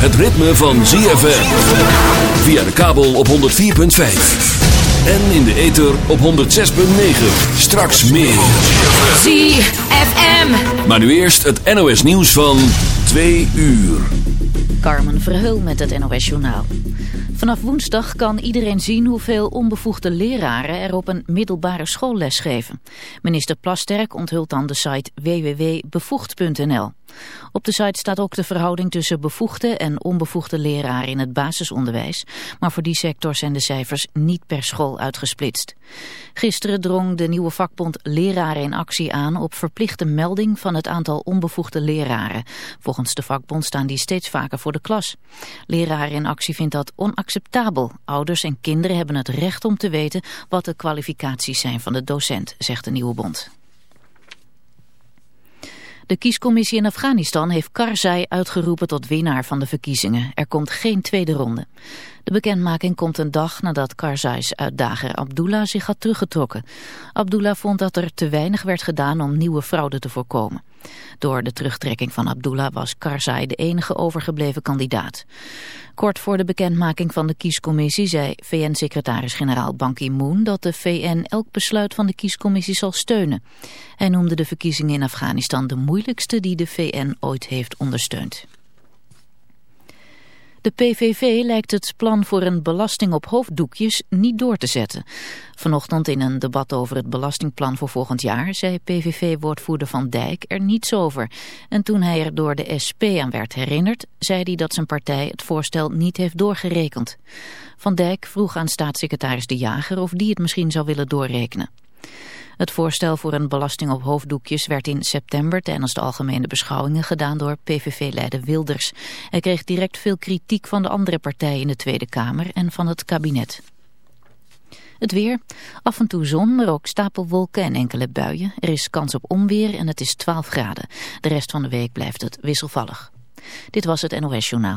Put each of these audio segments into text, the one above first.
het ritme van ZFM. Via de kabel op 104.5. En in de ether op 106.9. Straks meer. ZFM. Maar nu eerst het NOS nieuws van 2 uur. Carmen Verheul met het NOS Journaal. Vanaf woensdag kan iedereen zien hoeveel onbevoegde leraren er op een middelbare school lesgeven. Minister Plasterk onthult dan de site www.bevoegd.nl. Op de site staat ook de verhouding tussen bevoegde en onbevoegde leraren in het basisonderwijs, maar voor die sector zijn de cijfers niet per school uitgesplitst. Gisteren drong de nieuwe vakbond Leraren in Actie aan op verplichte melding van het aantal onbevoegde leraren. Volgens de vakbond staan die steeds vaker voor de klas. Leraren in Actie vindt dat onacceptabel. Ouders en kinderen hebben het recht om te weten wat de kwalificaties zijn van de docent, zegt de nieuwe bond. De kiescommissie in Afghanistan heeft Karzai uitgeroepen tot winnaar van de verkiezingen. Er komt geen tweede ronde. De bekendmaking komt een dag nadat Karzais uitdager Abdullah zich had teruggetrokken. Abdullah vond dat er te weinig werd gedaan om nieuwe fraude te voorkomen. Door de terugtrekking van Abdullah was Karzai de enige overgebleven kandidaat. Kort voor de bekendmaking van de kiescommissie zei VN-secretaris-generaal Ban Ki-moon dat de VN elk besluit van de kiescommissie zal steunen. Hij noemde de verkiezingen in Afghanistan de moeilijkste die de VN ooit heeft ondersteund. De PVV lijkt het plan voor een belasting op hoofddoekjes niet door te zetten. Vanochtend in een debat over het belastingplan voor volgend jaar zei PVV-woordvoerder Van Dijk er niets over. En toen hij er door de SP aan werd herinnerd, zei hij dat zijn partij het voorstel niet heeft doorgerekend. Van Dijk vroeg aan staatssecretaris De Jager of die het misschien zou willen doorrekenen. Het voorstel voor een belasting op hoofddoekjes werd in september tijdens de algemene beschouwingen gedaan door PVV-leider Wilders. Hij kreeg direct veel kritiek van de andere partijen in de Tweede Kamer en van het kabinet. Het weer. Af en toe zon, maar ook stapelwolken en enkele buien. Er is kans op onweer en het is 12 graden. De rest van de week blijft het wisselvallig. Dit was het NOS Journaal.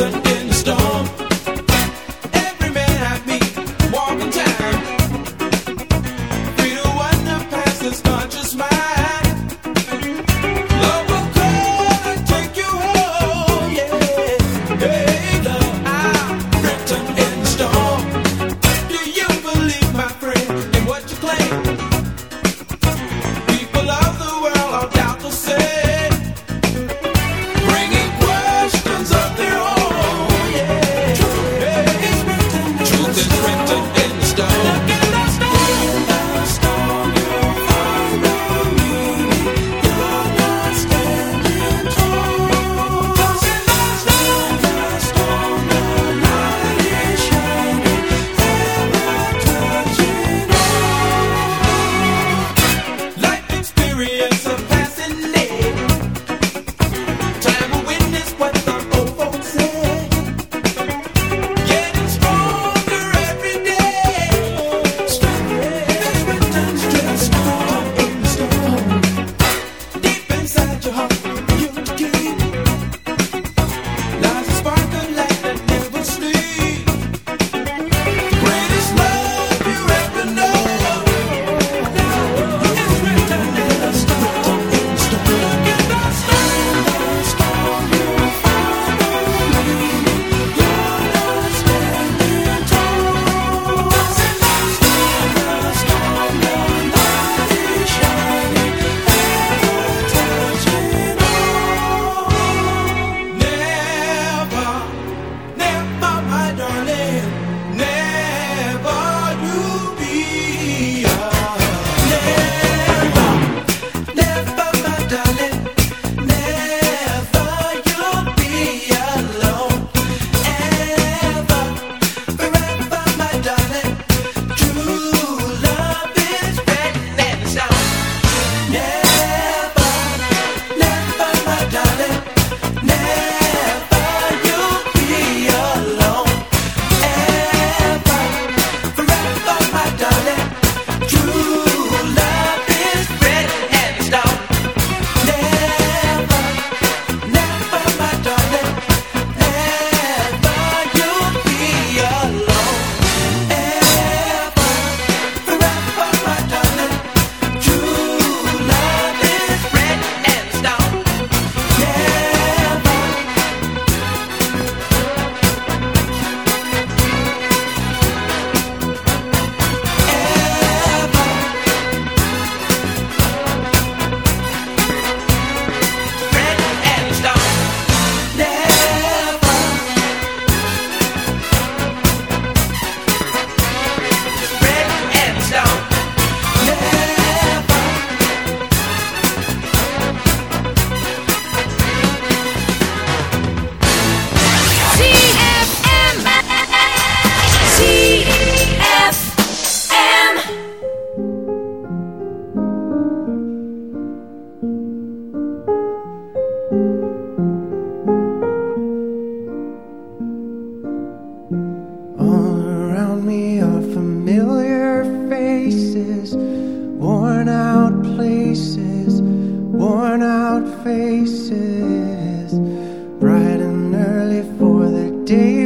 often day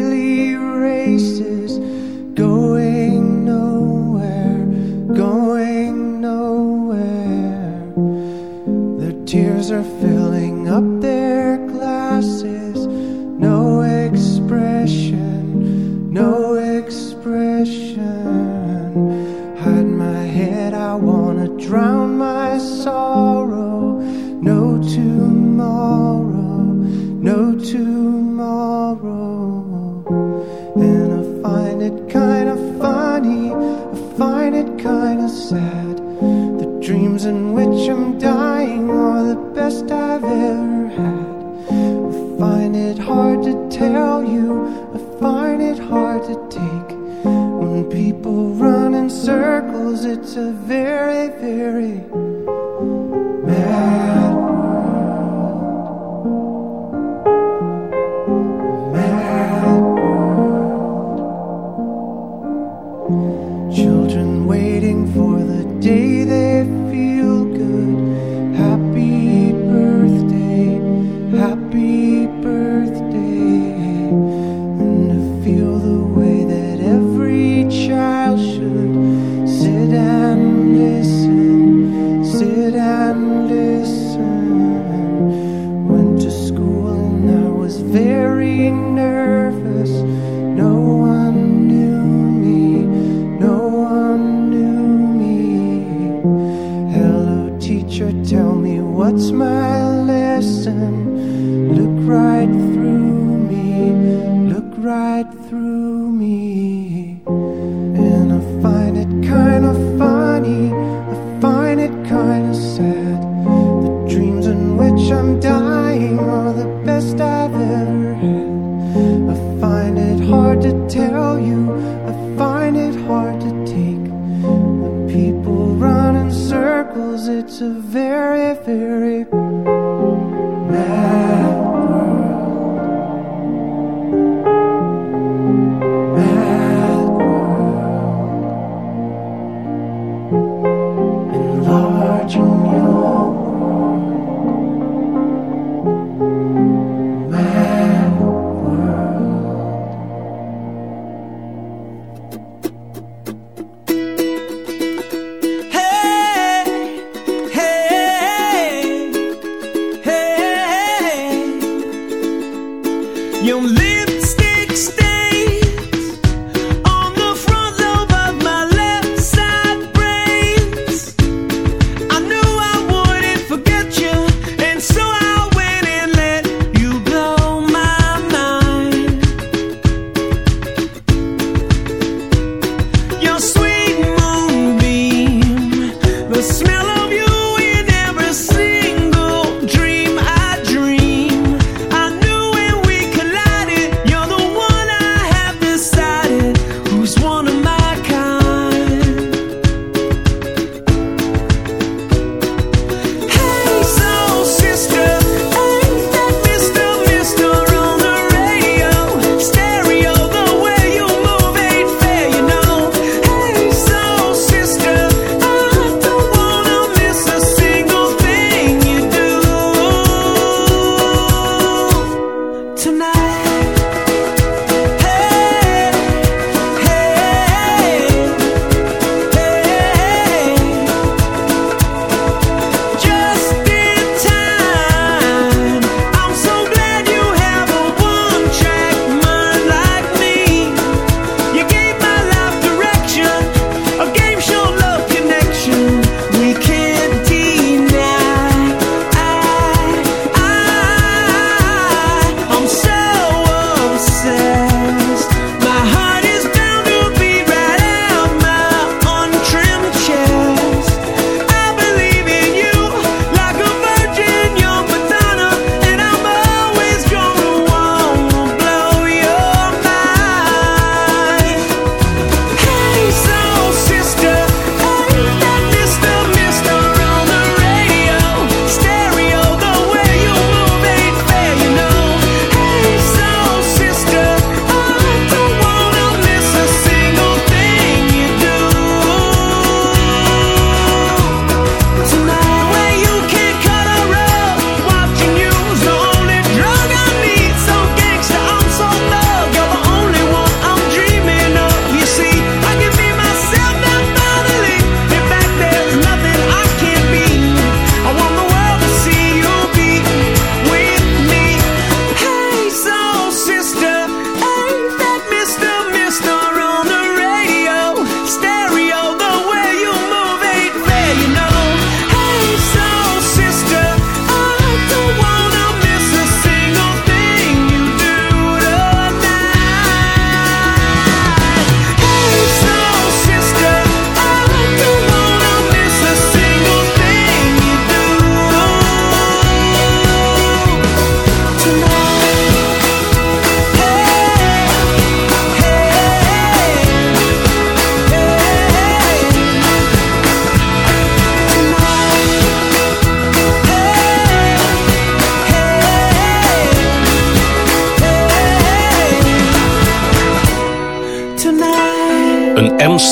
night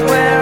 where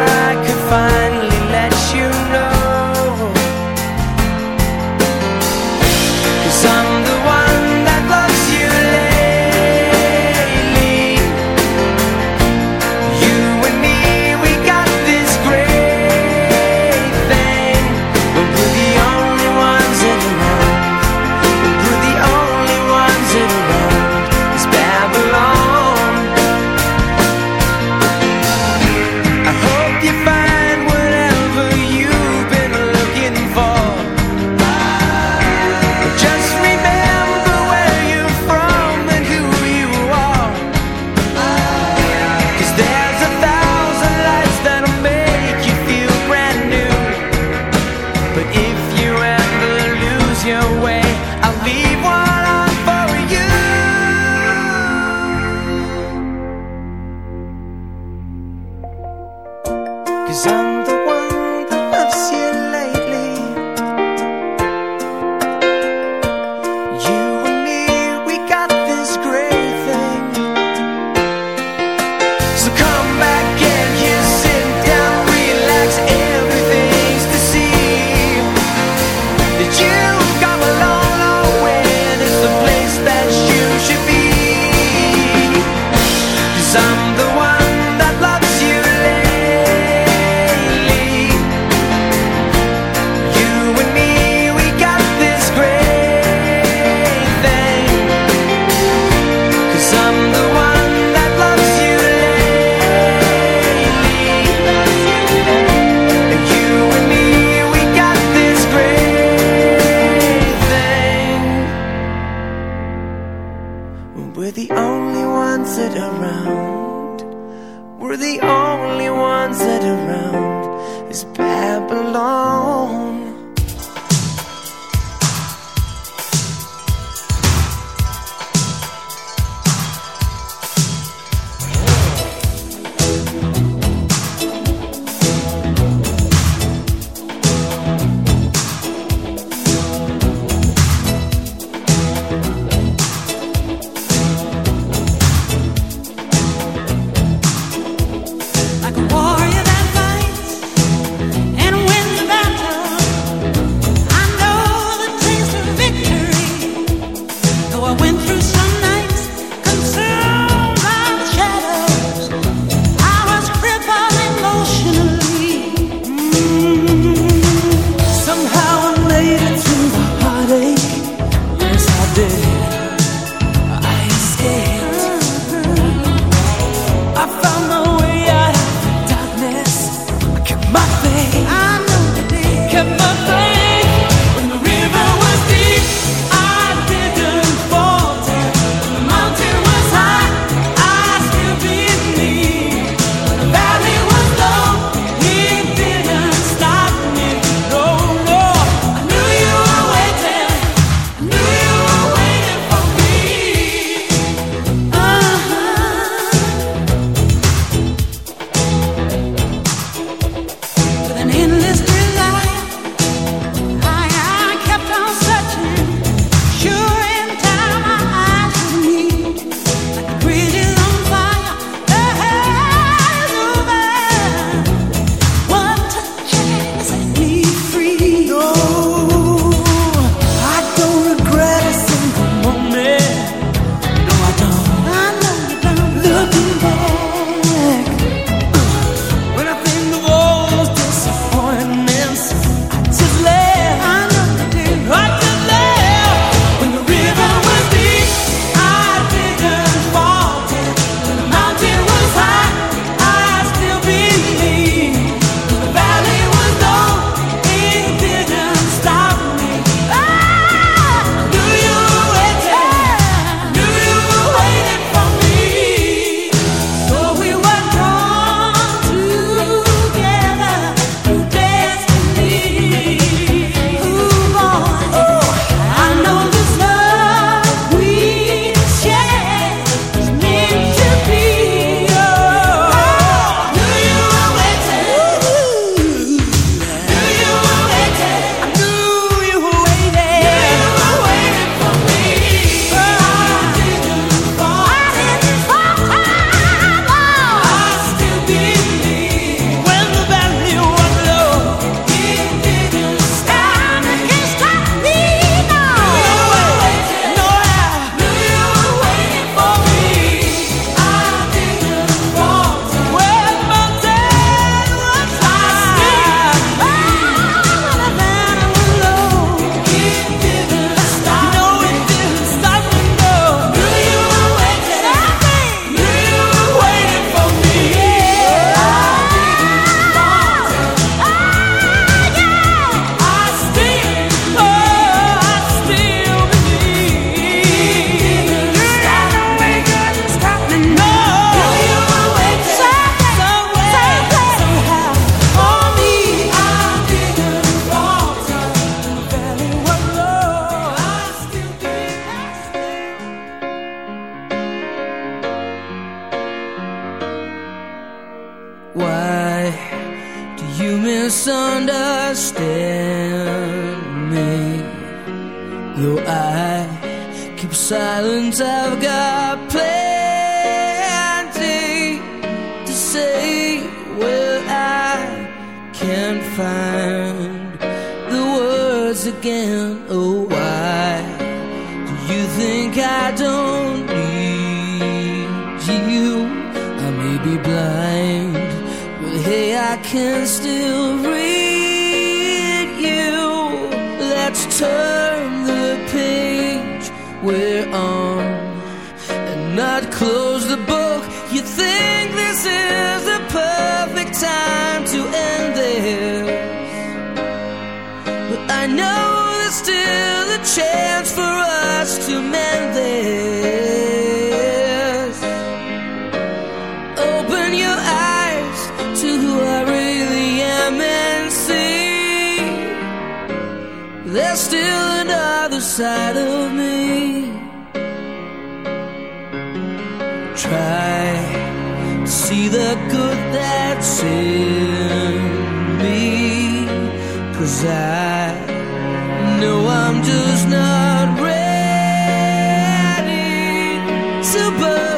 burn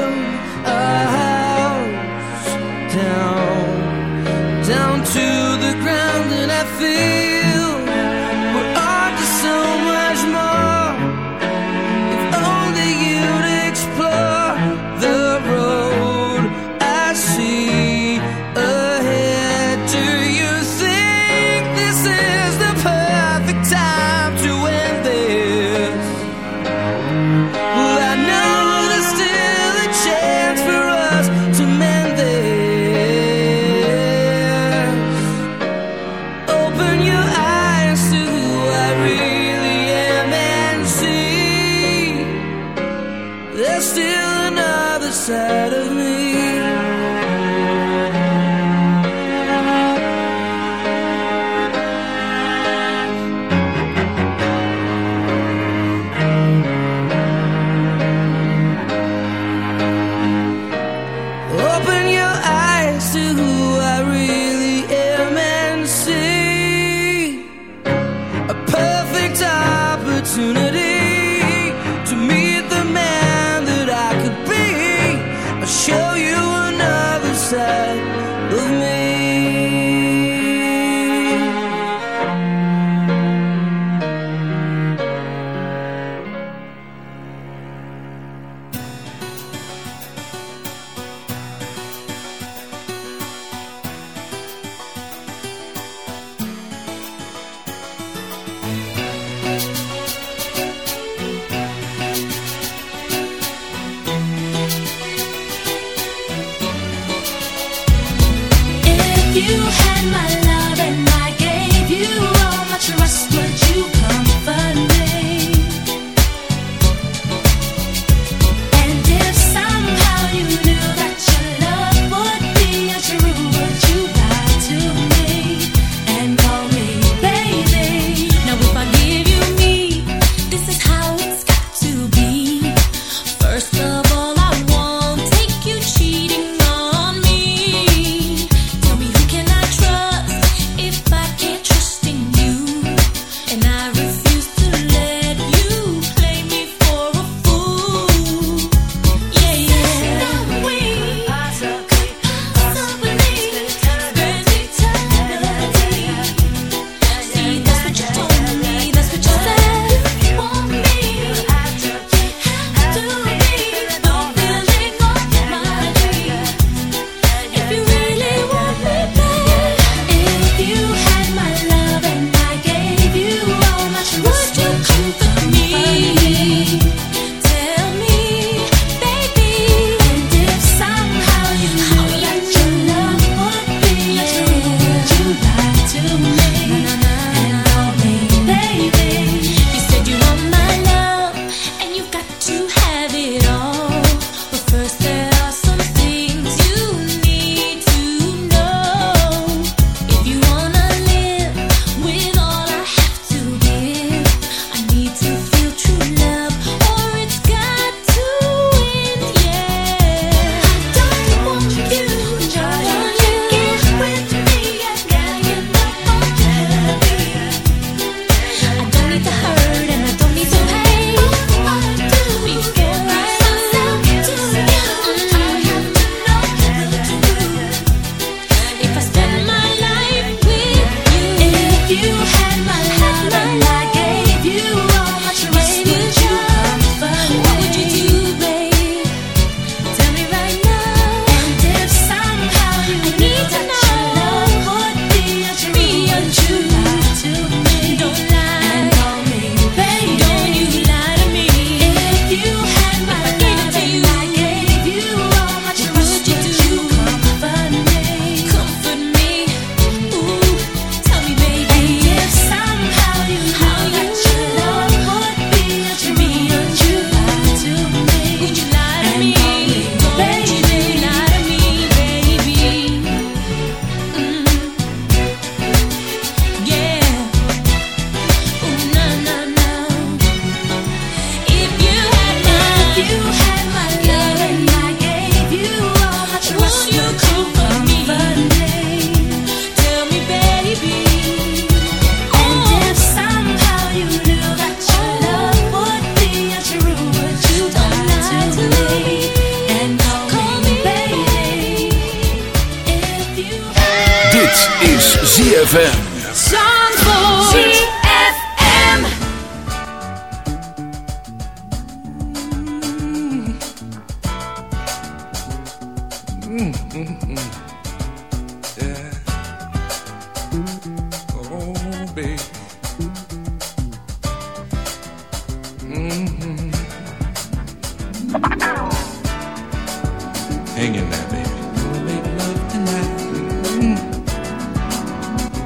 and my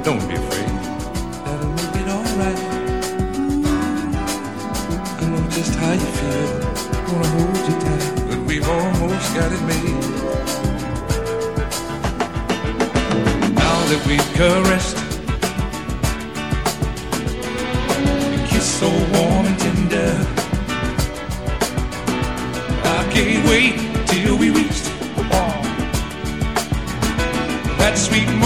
Don't be afraid. That'll make it alright. Mm, I know just how you feel. Wanna hold you tight, but we've almost got it made. Now that we've caressed, a kiss so warm and tender. I can't wait till we reach that sweet